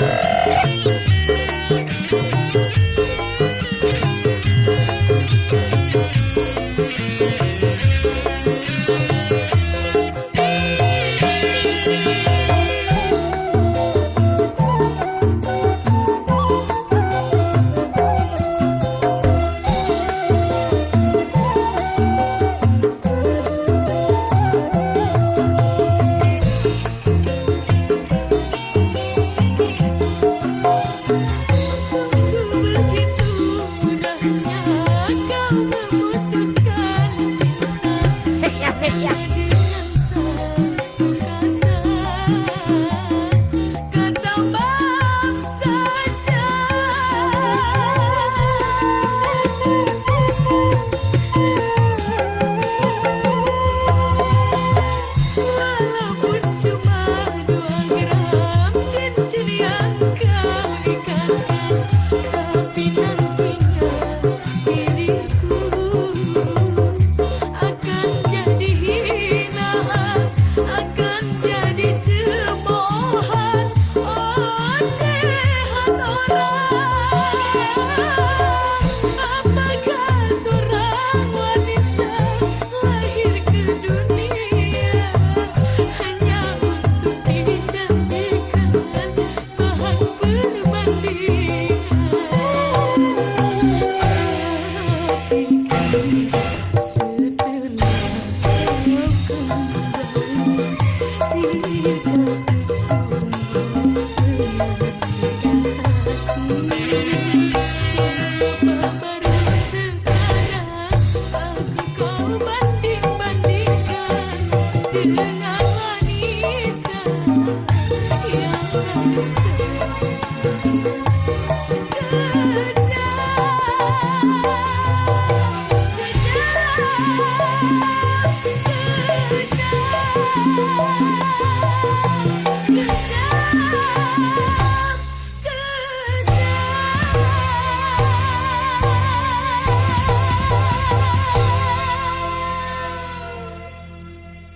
Música